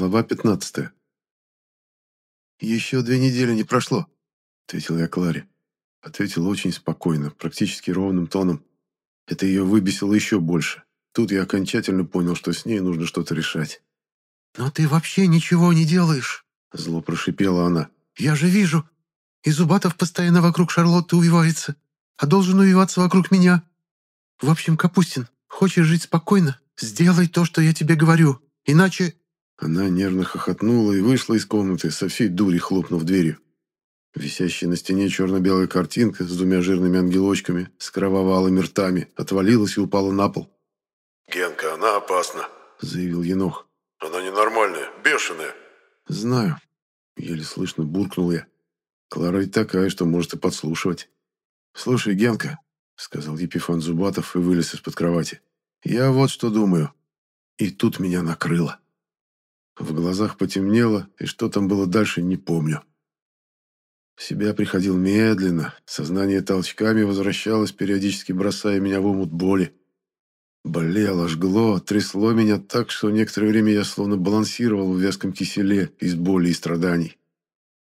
Глава 15. «Еще две недели не прошло», — ответил я Кларе. Ответил очень спокойно, практически ровным тоном. Это ее выбесило еще больше. Тут я окончательно понял, что с ней нужно что-то решать. «Но ты вообще ничего не делаешь», — зло прошипела она. «Я же вижу. И Зубатов постоянно вокруг Шарлотты увивается, а должен увиваться вокруг меня. В общем, Капустин, хочешь жить спокойно? Сделай то, что я тебе говорю, иначе...» Она нервно хохотнула и вышла из комнаты, со всей дури хлопнув дверью. Висящая на стене черно-белая картинка с двумя жирными ангелочками, с кровавалыми ртами, отвалилась и упала на пол. «Генка, она опасна», — заявил Енох. «Она ненормальная, бешеная». «Знаю», — еле слышно буркнул я. «Клара ведь такая, что может и подслушивать». «Слушай, Генка», — сказал Епифан Зубатов и вылез из-под кровати. «Я вот что думаю». И тут меня накрыло. В глазах потемнело, и что там было дальше, не помню. В себя приходил медленно, сознание толчками возвращалось, периодически бросая меня в омут боли. Болело, жгло, трясло меня так, что некоторое время я словно балансировал в вязком киселе из боли и страданий.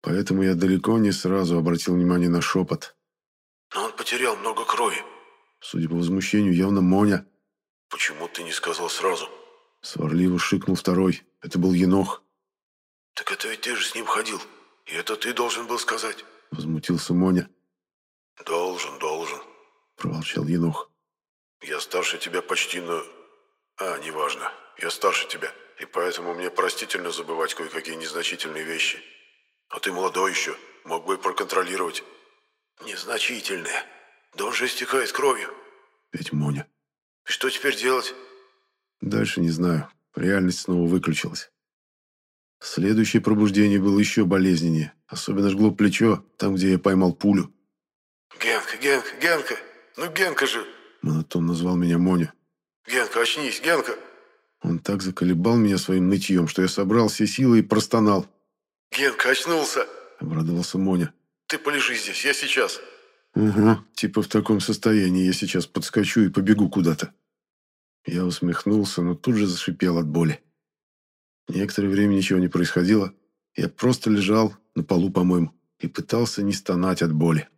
Поэтому я далеко не сразу обратил внимание на шепот. «Но он потерял много крови». Судя по возмущению, явно Моня. «Почему ты не сказал сразу?» Сварливо шикнул второй. Это был Енох. «Так это ведь ты же с ним ходил. И это ты должен был сказать». Возмутился Моня. «Должен, должен», — проворчал Енох. «Я старше тебя почти на... А, неважно. Я старше тебя, и поэтому мне простительно забывать кое-какие незначительные вещи. А ты молодой еще, мог бы и проконтролировать». «Незначительные. Да он же истекает кровью». Ведь Моня. «И что теперь делать?» Дальше не знаю. Реальность снова выключилась. Следующее пробуждение было еще болезненнее. Особенно жгло плечо, там, где я поймал пулю. «Генка, Генка, Генка! Ну, Генка же!» Монотон назвал меня Моня. «Генка, очнись, Генка!» Он так заколебал меня своим нытьем, что я собрал все силы и простонал. «Генка, очнулся!» — обрадовался Моня. «Ты полежи здесь, я сейчас!» «Угу, типа в таком состоянии я сейчас подскочу и побегу куда-то». Я усмехнулся, но тут же зашипел от боли. Некоторое время ничего не происходило. Я просто лежал на полу, по-моему, и пытался не стонать от боли.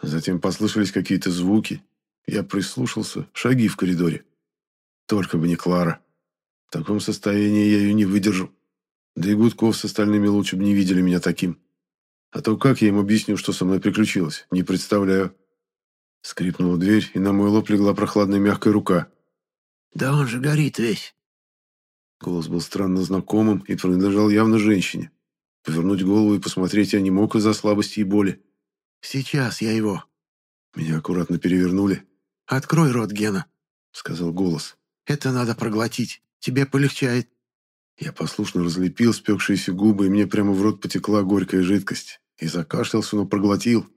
Затем послышались какие-то звуки. Я прислушался, шаги в коридоре. Только бы не Клара. В таком состоянии я ее не выдержу. Да и Гудков с остальными лучше бы не видели меня таким. А то как я им объясню, что со мной приключилось? Не представляю. Скрипнула дверь, и на мой лоб легла прохладная мягкая рука. «Да он же горит весь!» Голос был странно знакомым и принадлежал явно женщине. Повернуть голову и посмотреть я не мог из-за слабости и боли. «Сейчас я его». Меня аккуратно перевернули. «Открой рот, Гена», — сказал голос. «Это надо проглотить. Тебе полегчает». Я послушно разлепил спекшиеся губы, и мне прямо в рот потекла горькая жидкость. И закашлялся, но проглотил.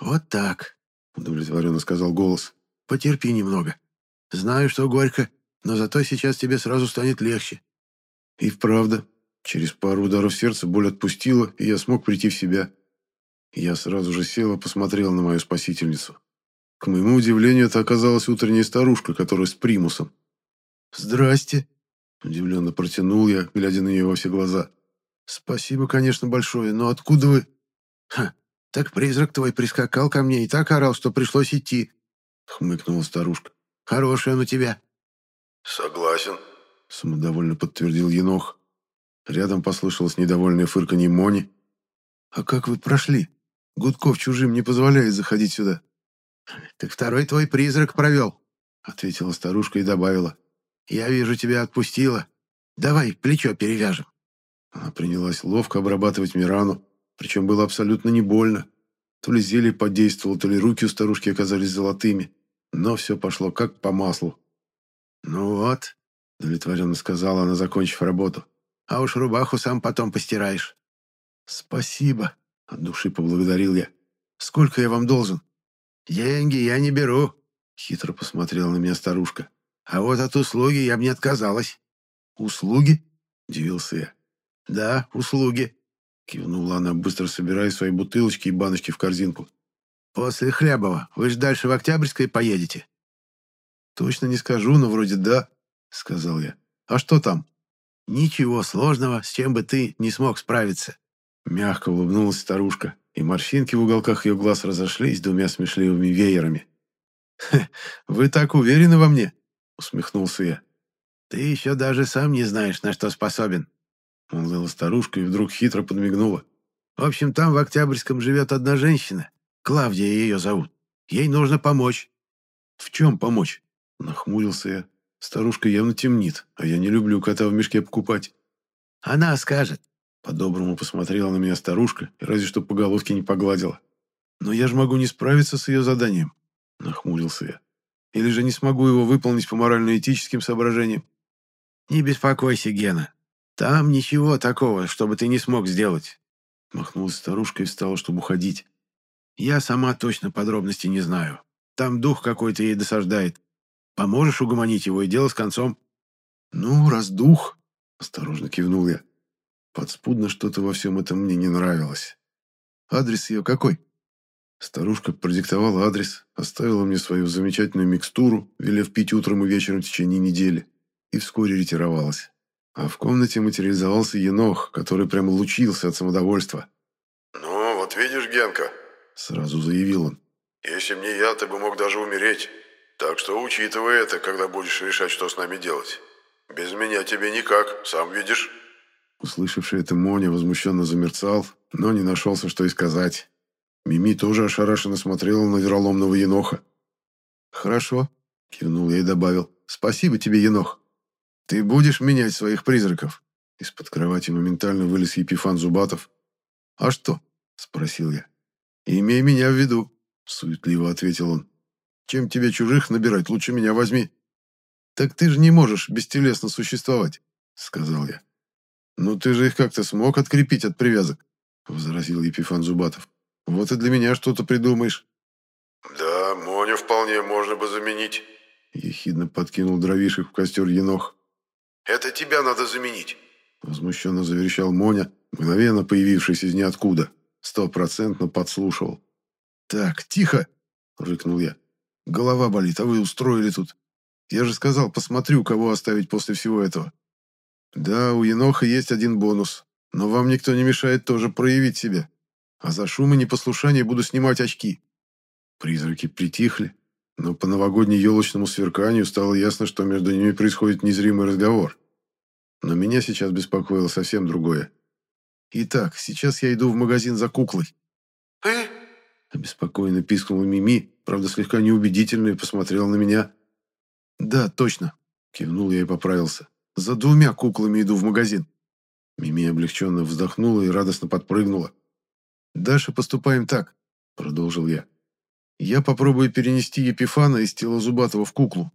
«Вот так», — удовлетворенно сказал голос. «Потерпи немного. Знаю, что горько, но зато сейчас тебе сразу станет легче». И вправду, через пару ударов сердца боль отпустила, и я смог прийти в себя. Я сразу же сел и посмотрел на мою спасительницу. К моему удивлению, это оказалась утренняя старушка, которая с примусом. «Здрасте», — удивленно протянул я, глядя на нее во все глаза. «Спасибо, конечно, большое, но откуда вы...» «Ха, так призрак твой прискакал ко мне и так орал, что пришлось идти», — хмыкнула старушка. Хороший он у тебя». «Согласен», — самодовольно подтвердил Енох. Рядом послышалось недовольное фырканье Мони. «А как вы прошли? Гудков чужим не позволяет заходить сюда». «Так второй твой призрак провел», — ответила старушка и добавила. «Я вижу, тебя отпустила. Давай плечо перевяжем». Она принялась ловко обрабатывать Мирану, причем было абсолютно не больно. То ли зелье подействовало, то ли руки у старушки оказались золотыми но все пошло как по маслу. «Ну вот», — удовлетворенно сказала она, закончив работу. «А уж рубаху сам потом постираешь». «Спасибо», — от души поблагодарил я. «Сколько я вам должен?» «Деньги я не беру», — хитро посмотрела на меня старушка. «А вот от услуги я бы не отказалась». «Услуги?» — удивился я. «Да, услуги», — кивнула она, быстро собирая свои бутылочки и баночки в корзинку. «После Хлябова. Вы же дальше в Октябрьской поедете?» «Точно не скажу, но вроде да», — сказал я. «А что там?» Ничего сложного, с чем бы ты не смог справиться. Мягко улыбнулась старушка, и морщинки в уголках ее глаз разошлись двумя смешливыми веерами. «Вы так уверены во мне?» — усмехнулся я. «Ты еще даже сам не знаешь, на что способен», — молвила старушка и вдруг хитро подмигнула. «В общем, там в Октябрьском живет одна женщина. Клавдия ее зовут. Ей нужно помочь». «В чем помочь?» — нахмурился я. Старушка явно темнит, а я не люблю кота в мешке покупать. «Она скажет». По-доброму посмотрела на меня старушка, разве что по головке не погладила. «Но я же могу не справиться с ее заданием», — нахмурился я. «Или же не смогу его выполнить по морально-этическим соображениям». «Не беспокойся, Гена. Там ничего такого, чтобы ты не смог сделать». Махнулась старушка и встала, чтобы уходить. «Я сама точно подробностей не знаю. Там дух какой-то ей досаждает. Поможешь угомонить его, и дело с концом». «Ну, раз дух...» — осторожно кивнул я. Подспудно что-то во всем этом мне не нравилось. «Адрес ее какой?» Старушка продиктовала адрес, оставила мне свою замечательную микстуру, велев пить утром и вечером в течение недели, и вскоре ретировалась. А в комнате материализовался енох, который прямо лучился от самодовольства. «Ну, вот видишь, Генка», — сразу заявил он. «Если б не я, ты бы мог даже умереть. Так что учитывай это, когда будешь решать, что с нами делать. Без меня тебе никак, сам видишь». Услышавший это Моня возмущенно замерцал, но не нашелся, что и сказать. Мими тоже ошарашенно смотрела на вероломного еноха. «Хорошо», — кивнул я и добавил. «Спасибо тебе, енох. Ты будешь менять своих призраков?» Из-под кровати моментально вылез Епифан Зубатов. «А что?» — спросил я. «Имей меня в виду», — суетливо ответил он. Чем тебе чужих набирать, лучше меня возьми». «Так ты же не можешь бестелесно существовать», — сказал я. «Ну ты же их как-то смог открепить от привязок», — возразил Епифан Зубатов. «Вот и для меня что-то придумаешь». «Да, Моню вполне можно бы заменить», — ехидно подкинул дровишек в костер енох. «Это тебя надо заменить», — возмущенно заверещал Моня, мгновенно появившись из ниоткуда. Стопроцентно подслушивал. «Так, тихо!» — рыкнул я. Голова болит, а вы устроили тут. Я же сказал, посмотрю, кого оставить после всего этого. Да, у Еноха есть один бонус, но вам никто не мешает тоже проявить себя. А за шум и непослушание буду снимать очки. Призраки притихли, но по новогодне-елочному сверканию стало ясно, что между ними происходит незримый разговор. Но меня сейчас беспокоило совсем другое. Итак, сейчас я иду в магазин за куклой. «Э?» Обеспокоенно пискнула Мими, правда, слегка неубедительно и посмотрела на меня. «Да, точно», — кивнул я и поправился. «За двумя куклами иду в магазин». Мими облегченно вздохнула и радостно подпрыгнула. «Дальше поступаем так», — продолжил я. «Я попробую перенести Епифана из тела Зубатого в куклу.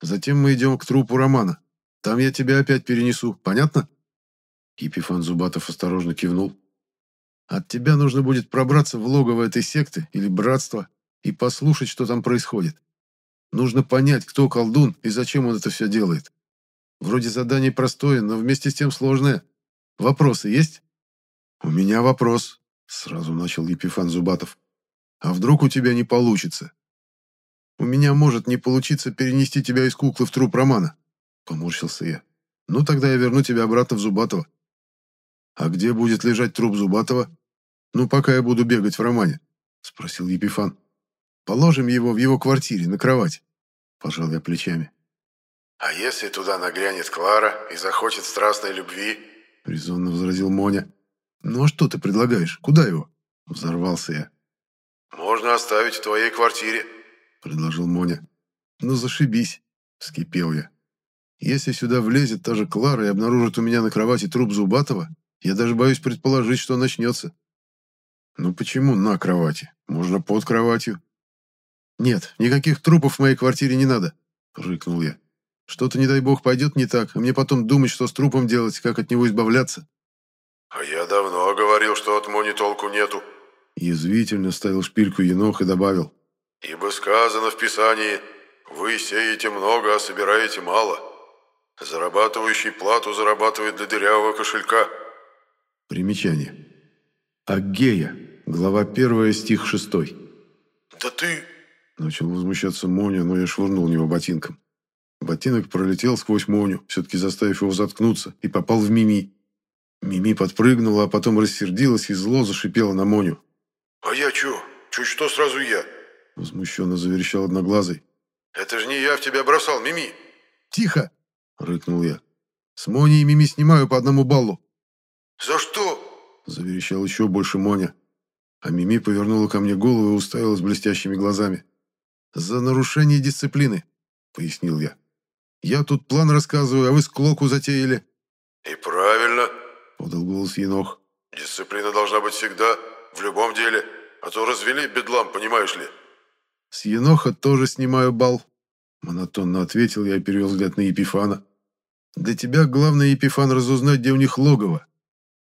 Затем мы идем к трупу Романа. Там я тебя опять перенесу, понятно?» Епифан Зубатов осторожно кивнул. От тебя нужно будет пробраться в логово этой секты или братства и послушать, что там происходит. Нужно понять, кто колдун и зачем он это все делает. Вроде задание простое, но вместе с тем сложное. Вопросы есть? У меня вопрос, сразу начал Епифан Зубатов. А вдруг у тебя не получится? У меня может не получиться перенести тебя из куклы в труп Романа, поморщился я. Ну тогда я верну тебя обратно в Зубатова. «А где будет лежать труп Зубатова?» «Ну, пока я буду бегать в романе», — спросил Епифан. «Положим его в его квартире, на кровать», — пожал я плечами. «А если туда нагрянет Клара и захочет страстной любви?» — резонно возразил Моня. «Ну а что ты предлагаешь? Куда его?» — взорвался я. «Можно оставить в твоей квартире», — предложил Моня. «Ну зашибись», — вскипел я. «Если сюда влезет та же Клара и обнаружит у меня на кровати труп Зубатова, я даже боюсь предположить, что начнется. Ну почему на кровати? Можно под кроватью. Нет, никаких трупов в моей квартире не надо, рыкнул я. Что-то, не дай бог, пойдет не так, а мне потом думать, что с трупом делать, как от него избавляться. А я давно говорил, что от Мони толку нету. Язвительно ставил шпильку енох и добавил. Ибо сказано в Писании, вы сеете много, а собираете мало. Зарабатывающий плату зарабатывает для дырявого кошелька. Примечание. Агея, глава 1, стих 6. «Да ты...» Начал возмущаться Моня, но я швырнул него ботинком. Ботинок пролетел сквозь Моню, все-таки заставив его заткнуться, и попал в Мими. Мими подпрыгнула, а потом рассердилась и зло зашипела на Моню. «А я чё? Чуть что сразу я?» Возмущенно заверещал одноглазый. «Это же не я в тебя бросал, Мими!» «Тихо!» — рыкнул я. «С Моней и Мими снимаю по одному баллу». «За что?» — заверещал еще больше Моня. А Мими повернула ко мне голову и уставилась блестящими глазами. «За нарушение дисциплины», — пояснил я. «Я тут план рассказываю, а вы склоку затеяли». «И правильно», — подал голос Енох. «Дисциплина должна быть всегда, в любом деле, а то развели бедлам, понимаешь ли». «С Еноха тоже снимаю бал», — монотонно ответил я и перевел взгляд на Епифана. «Для тебя главное, Епифан, разузнать, где у них логово,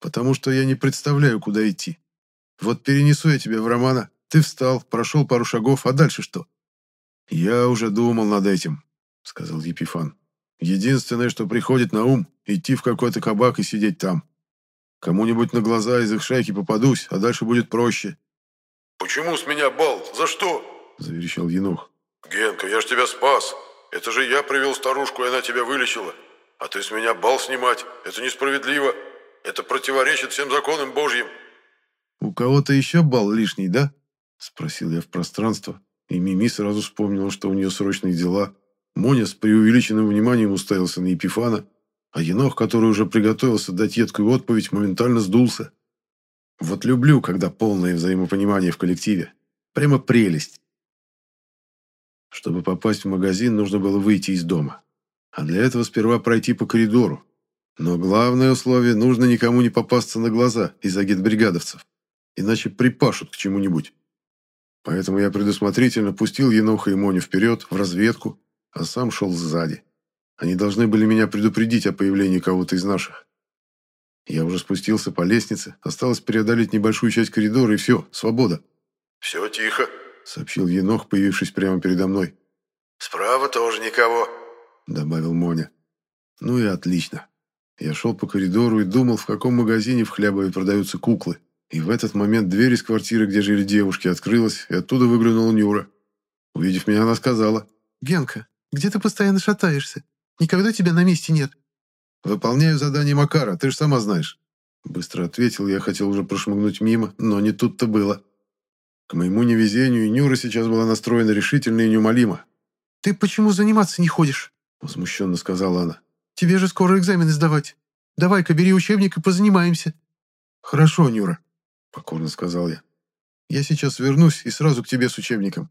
потому что я не представляю, куда идти. Вот перенесу я тебя в Романа, ты встал, прошел пару шагов, а дальше что?» «Я уже думал над этим», — сказал Епифан. «Единственное, что приходит на ум, идти в какой-то кабак и сидеть там. Кому-нибудь на глаза из их шайки попадусь, а дальше будет проще». «Почему с меня бал? За что?» — заверещал Енох. «Генка, я ж тебя спас. Это же я привел старушку, и она тебя вылечила. А ты с меня бал снимать. Это несправедливо. Это противоречит всем законам Божьим». «У кого-то еще бал лишний, да?» — спросил я в пространство, и Мими сразу вспомнила, что у нее срочные дела. Моня с преувеличенным вниманием уставился на Епифана, а Енох, который уже приготовился дать едкую отповедь, моментально сдулся. Вот люблю, когда полное взаимопонимание в коллективе. Прямо прелесть. Чтобы попасть в магазин, нужно было выйти из дома. А для этого сперва пройти по коридору. Но главное условие – нужно никому не попасться на глаза из агитбригадовцев. Иначе припашут к чему-нибудь. Поэтому я предусмотрительно пустил Еноха и Моню вперед, в разведку, а сам шел сзади. Они должны были меня предупредить о появлении кого-то из наших. Я уже спустился по лестнице, осталось преодолеть небольшую часть коридора, и все, свобода. «Все тихо», — сообщил Енох, появившись прямо передо мной. «Справа тоже никого», — добавил Моня. «Ну и отлично». Я шел по коридору и думал, в каком магазине в Хлябове продаются куклы. И в этот момент дверь из квартиры, где жили девушки, открылась, и оттуда выглянула Нюра. Увидев меня, она сказала. «Генка, где ты постоянно шатаешься? Никогда тебя на месте нет». «Выполняю задание Макара, ты же сама знаешь». Быстро ответил, я хотел уже прошмыгнуть мимо, но не тут-то было. К моему невезению, Нюра сейчас была настроена решительно и неумолимо. «Ты почему заниматься не ходишь?» Возмущенно сказала она. «Тебе же скоро экзамены сдавать. Давай-ка бери учебник и позанимаемся». «Хорошо, Нюра», — покорно сказал я. «Я сейчас вернусь и сразу к тебе с учебником».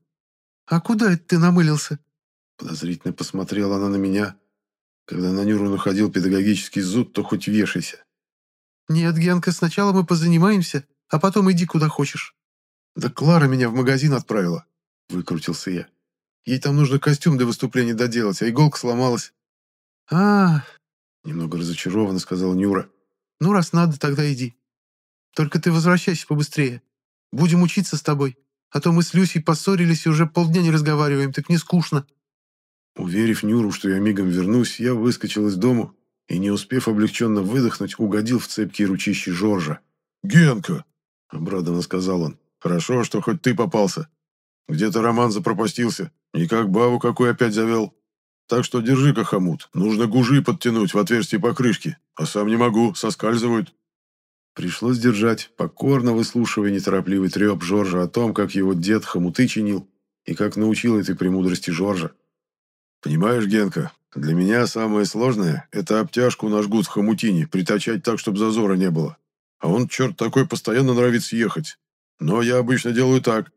«А куда это ты намылился?» Подозрительно посмотрела она на меня. Когда на Нюру находил педагогический зуд, то хоть вешайся. «Нет, Генка, сначала мы позанимаемся, а потом иди куда хочешь». «Да Клара меня в магазин отправила», — выкрутился я. «Ей там нужно костюм для выступления доделать, а иголка сломалась». «А, немного разочарованно сказал Нюра. «Ну, раз надо, тогда иди. Только ты возвращайся побыстрее. Будем учиться с тобой, а то мы с Люсей поссорились и уже полдня не разговариваем, так не скучно». Уверив Нюру, что я мигом вернусь, я выскочил из дому и, не успев облегченно выдохнуть, угодил в цепкие ручищи Жоржа. «Генка!» — обрадованно сказал он. «Хорошо, что хоть ты попался. Где-то Роман запропастился, и как бабу какой опять завел. Так что держи-ка, хомут, нужно гужи подтянуть в отверстие покрышки, а сам не могу, соскальзывают». Пришлось держать, покорно выслушивая неторопливый треп Жоржа о том, как его дед хомуты чинил и как научил этой премудрости Жоржа. «Понимаешь, Генка, для меня самое сложное – это обтяжку на жгут в хомутине, притачать так, чтобы зазора не было. А он, черт такой, постоянно нравится съехать. Но я обычно делаю так».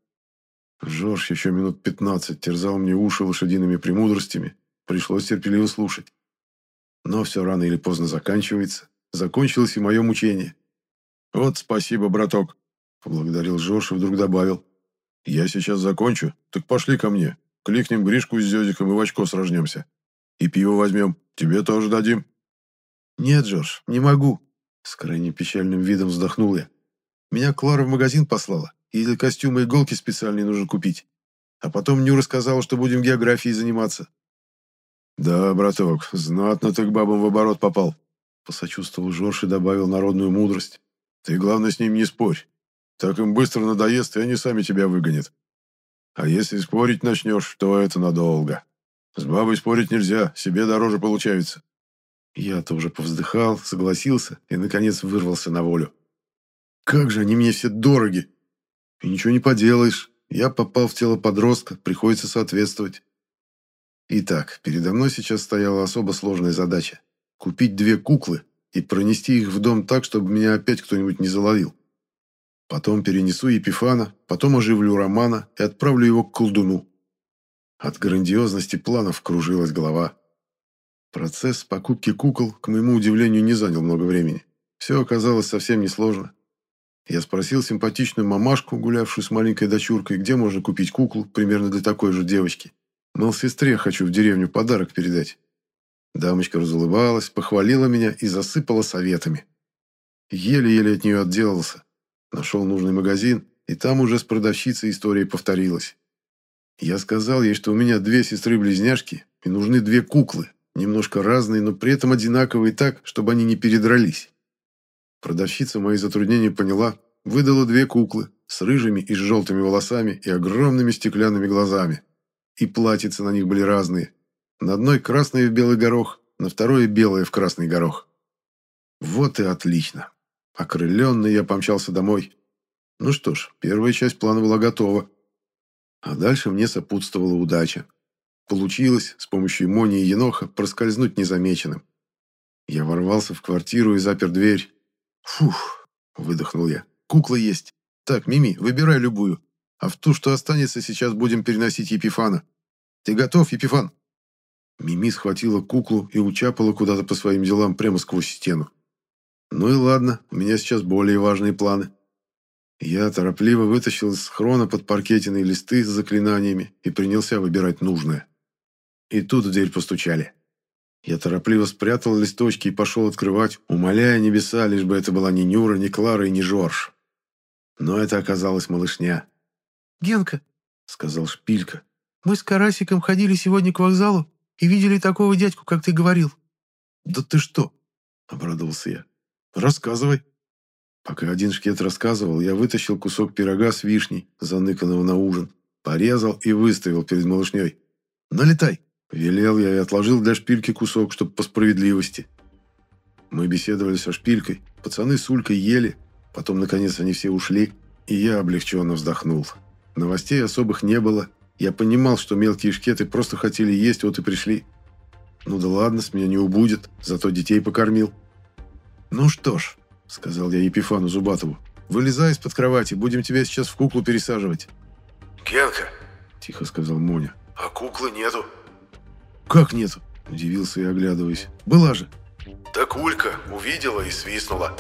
Жорж еще минут пятнадцать терзал мне уши лошадиными премудростями. Пришлось терпеливо слушать. Но все рано или поздно заканчивается. Закончилось и мое мучение. «Вот спасибо, браток», – поблагодарил Жорж и вдруг добавил. «Я сейчас закончу, так пошли ко мне. Кликнем Гришку с Зёзиком и в очко сражнемся. И пиво возьмем. Тебе тоже дадим». «Нет, Жорж, не могу», – с крайне печальным видом вздохнул я. «Меня Клара в магазин послала, и для костюма иголки специальные нужно купить. А потом Нюра сказала, что будем географией заниматься». «Да, браток, знатно ты к бабам в оборот попал», – посочувствовал Жорж и добавил народную мудрость. Ты, главное, с ним не спорь. Так им быстро надоест, и они сами тебя выгонят. А если спорить начнешь, то это надолго. С бабой спорить нельзя, себе дороже получается. Я-то уже повздыхал, согласился и, наконец, вырвался на волю. Как же они мне все дороги! И ничего не поделаешь. Я попал в тело подростка, приходится соответствовать. Итак, передо мной сейчас стояла особо сложная задача. Купить две куклы и пронести их в дом так, чтобы меня опять кто-нибудь не заловил. Потом перенесу Епифана, потом оживлю Романа и отправлю его к колдуну. От грандиозности планов кружилась голова. Процесс покупки кукол, к моему удивлению, не занял много времени. Все оказалось совсем несложно. Я спросил симпатичную мамашку, гулявшую с маленькой дочуркой, где можно купить куклу, примерно для такой же девочки. Мол, сестре хочу в деревню подарок передать. Дамочка разулыбалась, похвалила меня и засыпала советами. Еле-еле от нее отделался. Нашел нужный магазин, и там уже с продавщицей история повторилась. Я сказал ей, что у меня две сестры-близняшки, и нужны две куклы, немножко разные, но при этом одинаковые так, чтобы они не передрались. Продавщица мои затруднения поняла, выдала две куклы с рыжими и с желтыми волосами и огромными стеклянными глазами. И платьица на них были разные. На одной красное в белый горох, на второе белое в красный горох. Вот и отлично. Окрыленный я помчался домой. Ну что ж, первая часть плана была готова. А дальше мне сопутствовала удача. Получилось с помощью Мони и Еноха проскользнуть незамеченным. Я ворвался в квартиру и запер дверь. «Фух!» – выдохнул я. «Кукла есть. Так, Мими, выбирай любую. А в ту, что останется, сейчас будем переносить Епифана. Ты готов, Епифан?» Мими схватила куклу и учапала куда-то по своим делам прямо сквозь стену. Ну и ладно, у меня сейчас более важные планы. Я торопливо вытащил из схрона под паркетиные листы с заклинаниями и принялся выбирать нужное. И тут в дверь постучали. Я торопливо спрятал листочки и пошел открывать, умоляя небеса, лишь бы это была не Нюра, не Клара и не Жорж. Но это оказалась малышня. «Генка», — сказал Шпилька. «мы с Карасиком ходили сегодня к вокзалу и видели такого дядьку, как ты говорил». «Да ты что?» — обрадовался я. Рассказывай. Пока один шкет рассказывал, я вытащил кусок пирога с вишней, заныканного на ужин, порезал и выставил перед малышней. «Налетай!» – велел я и отложил для шпильки кусок, чтобы по справедливости. Мы беседовали со шпилькой, пацаны с Улькой ели, потом, наконец, они все ушли, и я облегченно вздохнул. Новостей особых не было, я понимал, что мелкие шкеты просто хотели есть, вот и пришли. Ну да ладно, с меня не убудет, зато детей покормил. «Ну что ж», — сказал я Епифану Зубатову, — «вылезай из-под кровати, будем тебя сейчас в куклу пересаживать». «Генка», — тихо сказал Моня. «А куклы нету?» «Как нету?» – удивился я, оглядываясь. «Была же». «Так Улька увидела и свистнула».